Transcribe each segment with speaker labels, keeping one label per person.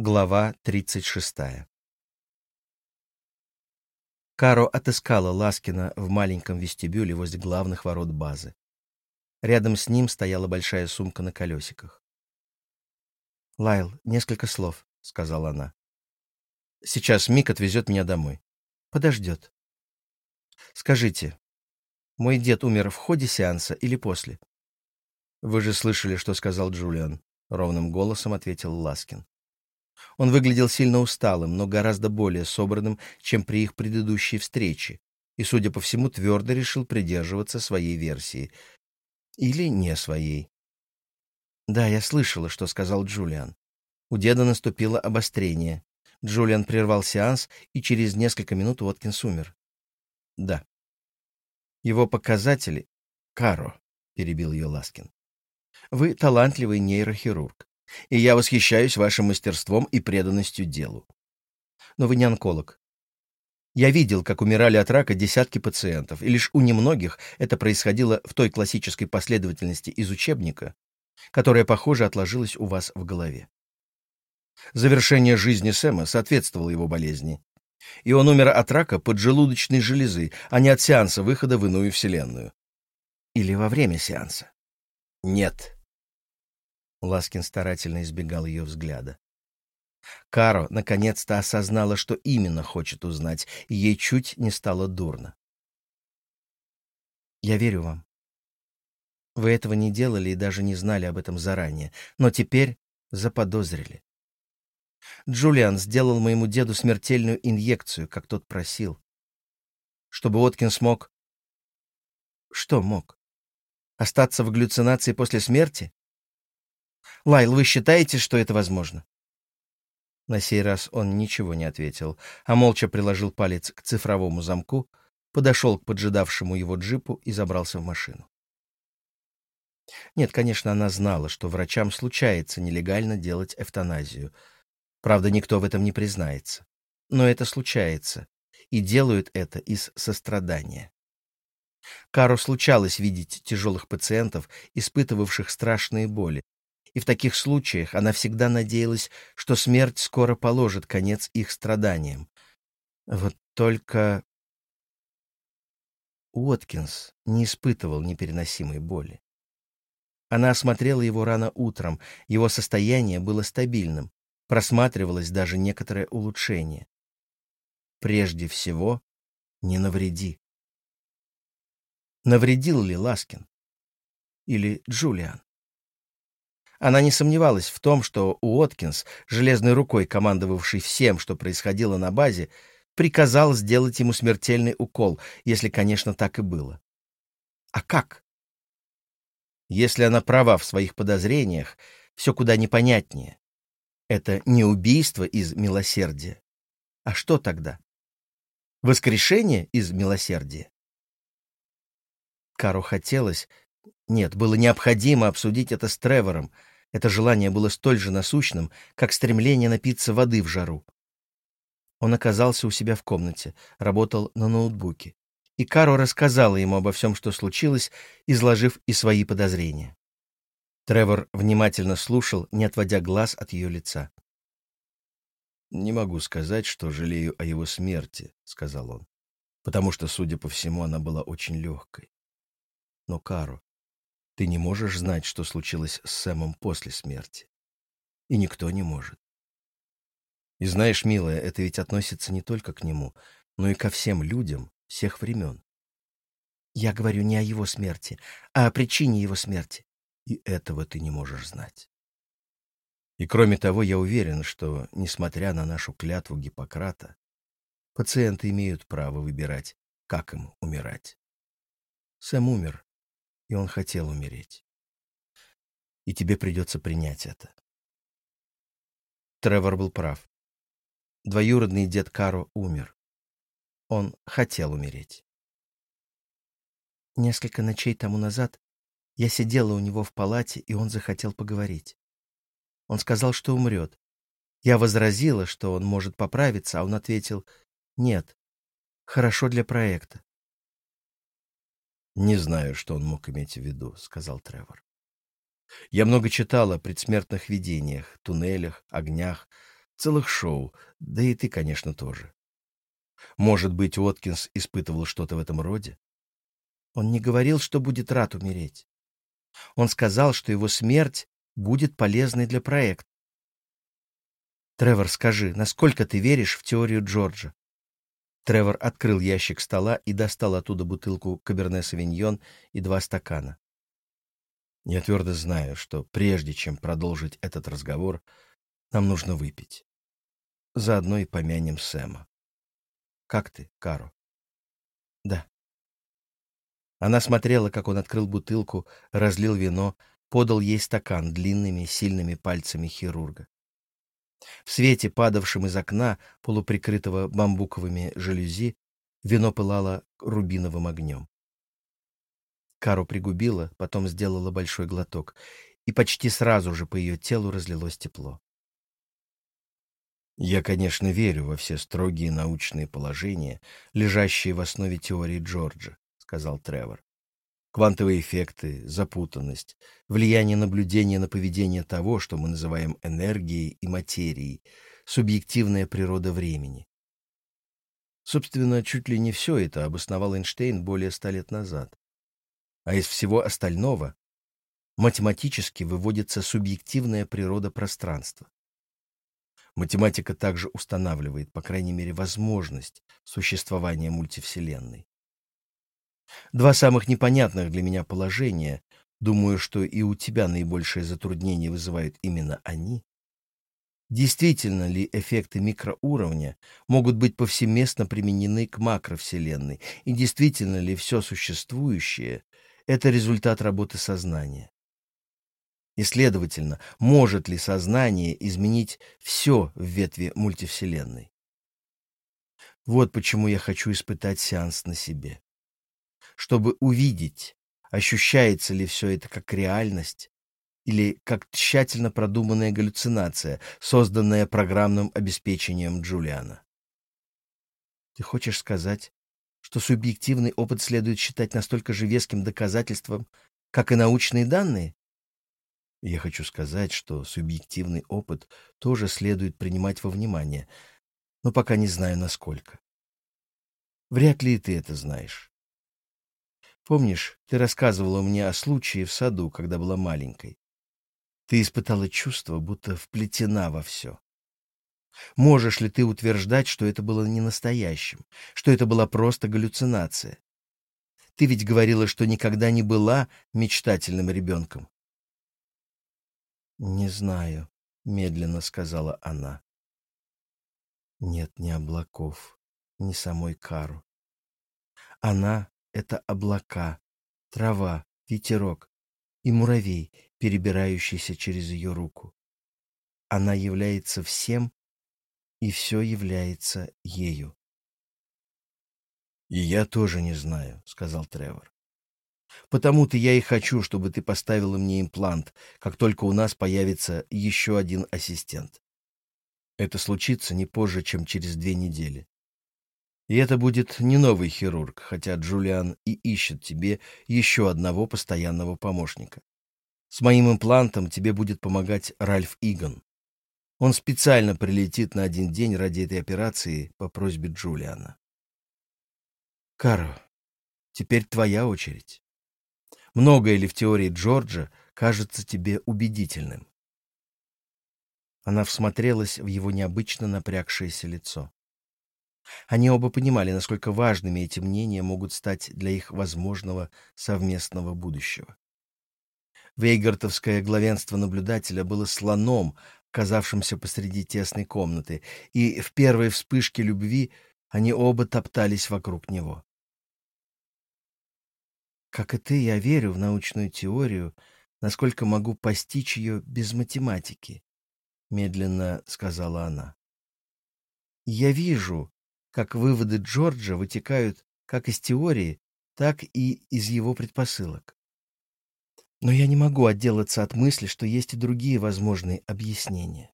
Speaker 1: Глава 36 Каро отыскала Ласкина в маленьком вестибюле возле главных ворот базы. Рядом с ним стояла большая сумка на колесиках. «Лайл, несколько слов», — сказала она. «Сейчас Мик отвезет меня домой. Подождет. Скажите, мой дед умер в ходе сеанса или после?» «Вы же слышали, что сказал Джулиан», — ровным голосом ответил Ласкин. Он выглядел сильно усталым, но гораздо более собранным, чем при их предыдущей встрече, и, судя по всему, твердо решил придерживаться своей версии. Или не своей. Да, я слышала, что сказал Джулиан. У деда наступило обострение. Джулиан прервал сеанс, и через несколько минут Уоткинс умер. Да. Его показатели... Каро, перебил ее Ласкин. Вы талантливый нейрохирург и я восхищаюсь вашим мастерством и преданностью делу. Но вы не онколог. Я видел, как умирали от рака десятки пациентов, и лишь у немногих это происходило в той классической последовательности из учебника, которая, похоже, отложилась у вас в голове. Завершение жизни Сэма соответствовало его болезни, и он умер от рака поджелудочной железы, а не от сеанса выхода в иную вселенную. Или во время сеанса. Нет. Ласкин старательно избегал ее взгляда. Каро наконец-то осознала, что именно хочет узнать, и ей чуть не стало дурно. «Я верю вам. Вы этого не делали и даже не знали об этом заранее, но теперь заподозрили. Джулиан сделал моему деду смертельную инъекцию, как тот просил. Чтобы Откин смог... Что мог? Остаться в галлюцинации после смерти? Лайл, вы считаете, что это возможно?» На сей раз он ничего не ответил, а молча приложил палец к цифровому замку, подошел к поджидавшему его джипу и забрался в машину. Нет, конечно, она знала, что врачам случается нелегально делать эвтаназию. Правда, никто в этом не признается. Но это случается, и делают это из сострадания. Кару случалось видеть тяжелых пациентов, испытывавших страшные боли, и в таких случаях она всегда надеялась, что смерть скоро положит конец их страданиям. Вот только Уоткинс не испытывал непереносимой боли. Она осмотрела его рано утром, его состояние было стабильным, просматривалось даже некоторое улучшение. Прежде всего, не навреди. Навредил ли Ласкин? Или Джулиан? Она не сомневалась в том, что Уоткинс, железной рукой командовавший всем, что происходило на базе, приказал сделать ему смертельный укол, если, конечно, так и было. А как? Если она права в своих подозрениях, все куда непонятнее. Это не убийство из милосердия. А что тогда? Воскрешение из милосердия? Кару хотелось, нет, было необходимо обсудить это с Тревором. Это желание было столь же насущным, как стремление напиться воды в жару. Он оказался у себя в комнате, работал на ноутбуке. И Каро рассказала ему обо всем, что случилось, изложив и свои подозрения. Тревор внимательно слушал, не отводя глаз от ее лица. «Не могу сказать, что жалею о его смерти», — сказал он, «потому что, судя по всему, она была очень легкой. Но, Каро, ты не можешь знать, что случилось с Сэмом после смерти. И никто не может. И знаешь, милая, это ведь относится не только к нему, но и ко всем людям всех времен. Я говорю не о его смерти, а о причине его смерти. И этого ты не можешь знать. И кроме того, я уверен, что, несмотря на нашу клятву Гиппократа, пациенты имеют право выбирать, как им умирать. Сэм умер, и он хотел умереть. И тебе придется принять это. Тревор был прав. Двоюродный дед Каро умер. Он хотел умереть. Несколько ночей тому назад я сидела у него в палате, и он захотел поговорить. Он сказал, что умрет. Я возразила, что он может поправиться, а он ответил, «Нет, хорошо для проекта. «Не знаю, что он мог иметь в виду», — сказал Тревор. «Я много читал о предсмертных видениях, туннелях, огнях, целых шоу, да и ты, конечно, тоже. Может быть, Уоткинс испытывал что-то в этом роде?
Speaker 2: Он не говорил, что будет рад умереть. Он сказал, что его смерть будет полезной для проекта. Тревор, скажи, насколько ты веришь в теорию Джорджа?
Speaker 1: Тревор открыл ящик стола и достал оттуда бутылку Каберне-Савиньон и два стакана. Я твердо знаю, что прежде чем продолжить этот разговор, нам нужно выпить. Заодно и помянем Сэма. Как ты, Каро?
Speaker 2: Да.
Speaker 1: Она смотрела, как он открыл бутылку, разлил вино, подал ей стакан длинными, сильными пальцами хирурга. В свете, падавшем из окна, полуприкрытого бамбуковыми жалюзи, вино пылало рубиновым огнем. Кару пригубила, потом сделала большой глоток, и почти сразу же по ее телу разлилось тепло. Я, конечно, верю во все строгие научные положения, лежащие в основе теории Джорджа, сказал Тревор квантовые эффекты, запутанность, влияние наблюдения на поведение того, что мы называем энергией и материей, субъективная природа времени. Собственно, чуть ли не все это обосновал Эйнштейн более ста лет назад. А из всего остального математически выводится субъективная природа пространства. Математика также устанавливает, по крайней мере, возможность существования мультивселенной. Два самых непонятных для меня положения, думаю, что и у тебя наибольшее затруднение вызывают именно они. Действительно ли эффекты микроуровня могут быть повсеместно применены к макровселенной, и действительно ли все существующее — это результат работы сознания? И, следовательно, может ли сознание изменить все в ветви мультивселенной? Вот почему я хочу испытать сеанс на себе чтобы увидеть, ощущается ли все это как реальность или как тщательно продуманная галлюцинация, созданная программным обеспечением Джулиана. Ты хочешь сказать, что субъективный опыт следует считать настолько же веским доказательством, как и научные данные? Я хочу сказать, что субъективный опыт тоже следует принимать во внимание, но пока не знаю, насколько. Вряд ли и ты это знаешь. Помнишь, ты рассказывала мне о случае в саду, когда была маленькой? Ты испытала чувство, будто вплетена во все. Можешь ли ты утверждать, что это было не настоящим, что это была просто галлюцинация? Ты ведь говорила, что никогда не была мечтательным ребенком.
Speaker 2: «Не знаю», — медленно сказала она. Нет ни облаков, ни самой Кару. Она это облака, трава, ветерок и муравей, перебирающийся через ее руку. Она является всем, и все является ею.
Speaker 1: «И я тоже не знаю», — сказал Тревор. «Потому-то я и хочу, чтобы ты поставила мне имплант, как только у нас появится еще один ассистент. Это случится не позже, чем через две недели. И это будет не новый хирург, хотя Джулиан и ищет тебе еще одного постоянного помощника. С моим имплантом тебе будет помогать Ральф Иган. Он специально прилетит на один день ради этой операции по просьбе Джулиана. Каро, теперь твоя очередь. Многое ли в теории Джорджа кажется тебе убедительным? Она всмотрелась в его необычно напрягшееся лицо. Они оба понимали, насколько важными эти мнения могут стать для их возможного совместного будущего. Вейгартовское главенство наблюдателя было слоном, казавшимся посреди тесной комнаты, и в первой вспышке любви они оба топтались вокруг него.
Speaker 2: «Как и ты, я верю в научную теорию, насколько могу постичь ее без математики», — медленно сказала она. «Я вижу, как выводы Джорджа вытекают как из теории, так и из его предпосылок. Но я не могу отделаться от мысли, что есть и другие возможные объяснения,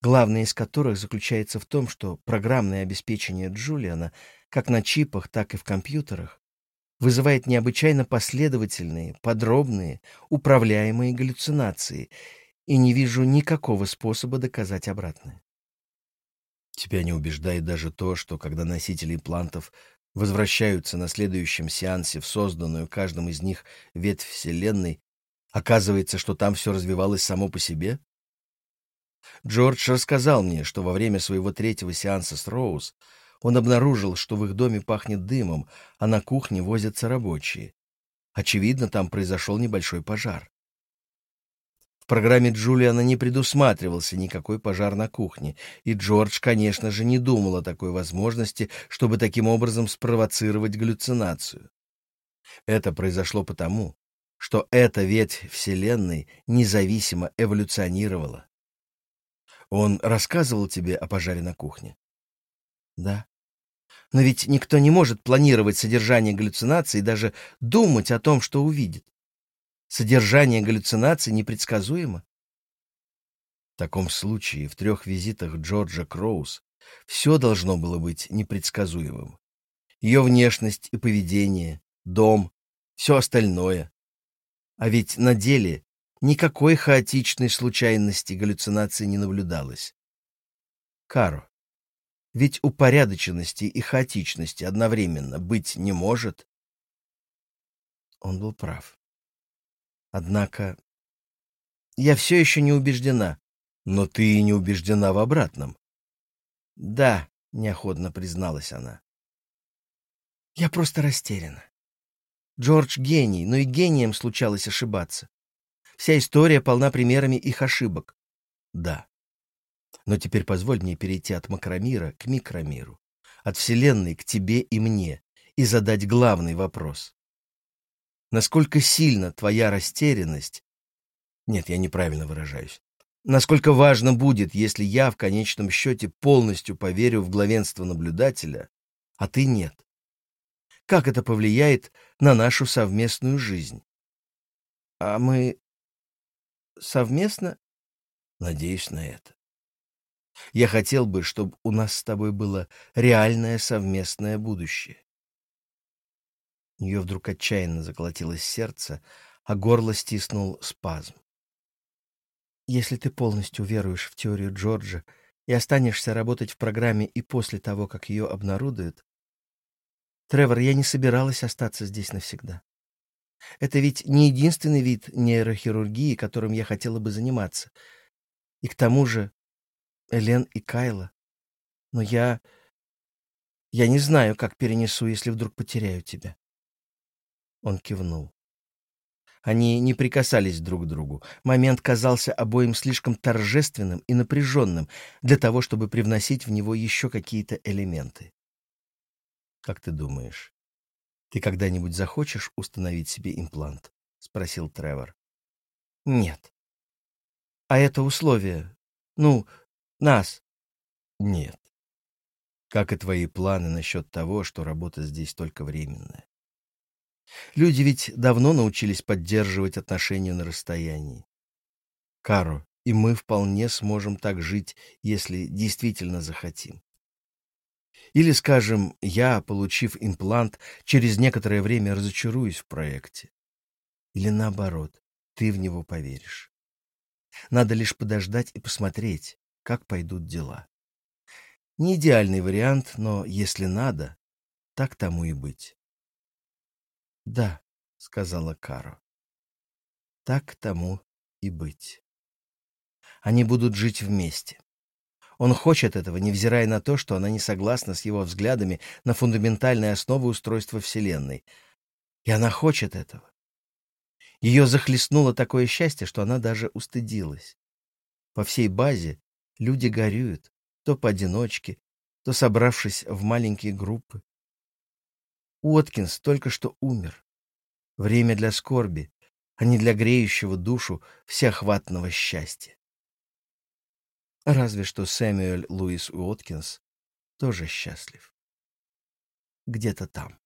Speaker 2: главное из которых заключается в том, что программное обеспечение Джулиана как на чипах, так и в компьютерах вызывает необычайно последовательные, подробные, управляемые галлюцинации, и не вижу никакого способа доказать обратное. Тебя не убеждает даже то, что когда носители имплантов возвращаются на следующем сеансе в созданную каждым из них ветвь Вселенной, оказывается, что там все развивалось само по себе? Джордж рассказал мне, что во время своего третьего сеанса с Роуз он обнаружил, что в их доме пахнет дымом, а на кухне возятся рабочие. Очевидно, там произошел небольшой пожар. Программе Джулиана не предусматривался никакой пожар на кухне, и Джордж, конечно же, не думал о такой возможности, чтобы таким образом спровоцировать галлюцинацию. Это произошло потому, что эта ветвь Вселенной независимо эволюционировала. Он рассказывал тебе о пожаре на кухне?
Speaker 1: Да. Но ведь никто не может планировать содержание галлюцинаций и даже думать о том, что увидит. Содержание галлюцинаций непредсказуемо.
Speaker 2: В таком случае в трех визитах Джорджа Кроуз все должно было быть непредсказуемым. Ее внешность и поведение, дом, все остальное. А ведь на деле никакой хаотичной случайности галлюцинации не наблюдалось. Каро, ведь упорядоченности и хаотичности одновременно быть не может.
Speaker 1: Он был прав. Однако я все еще не убеждена.
Speaker 2: Но ты и не убеждена в обратном.
Speaker 1: Да, неохотно призналась она. Я просто растеряна. Джордж гений, но и гением случалось ошибаться. Вся история полна примерами их ошибок.
Speaker 2: Да. Но теперь позволь мне перейти от макромира к микромиру, от Вселенной к тебе и мне, и задать главный вопрос. Насколько сильно твоя растерянность... Нет, я неправильно выражаюсь. Насколько важно будет, если я в конечном счете полностью поверю в главенство наблюдателя, а ты нет? Как это повлияет на нашу совместную жизнь?
Speaker 1: А мы совместно?
Speaker 2: Надеюсь на это. Я хотел бы, чтобы у нас с тобой было реальное совместное будущее.
Speaker 1: У нее вдруг отчаянно заколотилось сердце, а горло стиснул спазм. Если ты полностью веруешь в теорию Джорджа и останешься работать в программе и после того, как ее обнародуют, Тревор, я не собиралась остаться здесь навсегда. Это ведь не единственный вид нейрохирургии, которым я хотела бы заниматься. И к тому же Элен и Кайла. Но я... Я не знаю, как перенесу, если вдруг потеряю тебя. Он кивнул. Они не прикасались друг к другу. Момент казался обоим слишком торжественным и напряженным для того, чтобы привносить в него еще какие-то элементы.
Speaker 2: «Как ты думаешь, ты когда-нибудь захочешь установить себе имплант?» — спросил Тревор.
Speaker 1: «Нет». «А это условие? Ну, нас.
Speaker 2: Нет. Как и твои планы насчет того, что работа здесь только временная. Люди ведь давно научились поддерживать отношения на расстоянии. Каро, и мы вполне сможем так жить, если действительно захотим. Или, скажем, я, получив имплант, через некоторое время разочаруюсь в проекте. Или наоборот, ты в него поверишь. Надо лишь подождать и посмотреть, как пойдут дела. Не идеальный вариант, но если надо, так тому и быть.
Speaker 1: «Да», — сказала Каро, — «так тому и быть. Они будут жить вместе. Он хочет этого, невзирая на то, что она не согласна с его взглядами на фундаментальные основы устройства Вселенной. И она хочет этого. Ее захлестнуло такое счастье, что она даже устыдилась. По всей базе Люди горюют, то поодиночке, то собравшись в маленькие группы. Уоткинс только что умер. Время для скорби, а не для греющего душу всеохватного счастья. Разве что Сэмюэль Луис Уоткинс тоже счастлив. Где-то там.